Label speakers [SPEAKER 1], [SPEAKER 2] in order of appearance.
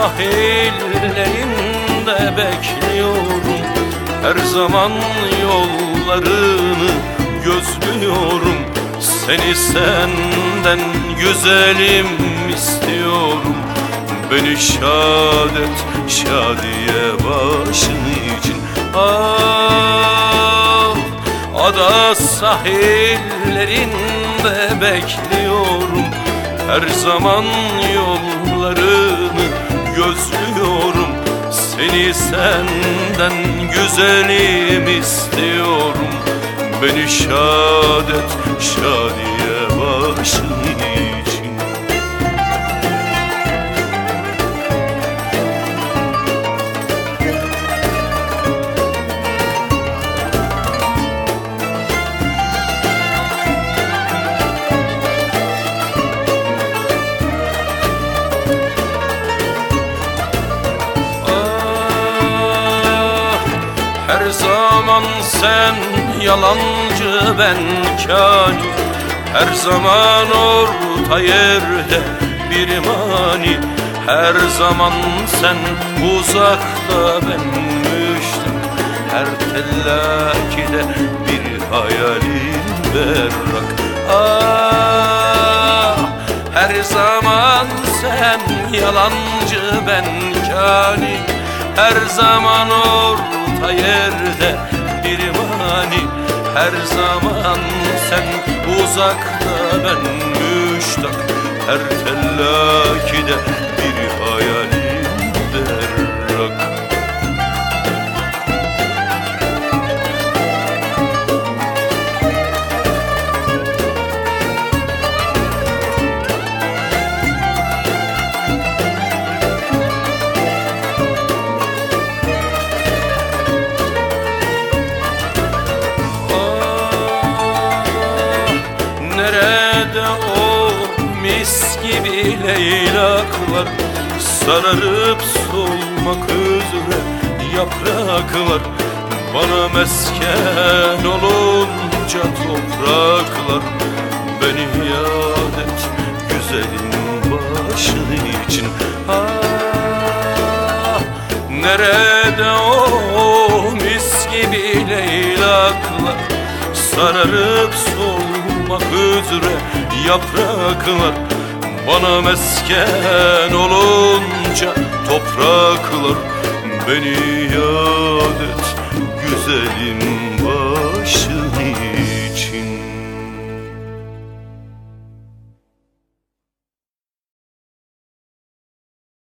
[SPEAKER 1] sahillerinde bekliyorum. Her zaman yollarını gözlüyorum. Seni senden güzelim istiyorum. Beni şad et şadiye başın için. Ah ada sahillerinde bekliyorum. Her zaman yollarını gözlüyorum. Seni senden güzelim istiyorum. Beni şad et Her zaman sen yalancı ben kani Her zaman orta yerde bir mani. Her zaman sen uzakta ben müştak Her tellakide bir hayalim berrak. Ah her zaman sen yalancı ben kani Her zaman orta yerde bir mani. Her zaman sen uzakta ben müştak. Her tellakide gibi leylaklar Sararıp solmak üzere yapraklar Bana mesken olunca topraklar Beni yad et güzelin başın için. Ah, Nerede o mis gibi leylaklar Sararıp solmak üzere yapraklar Bana mesken olunca topraklar Beni yad et güzelim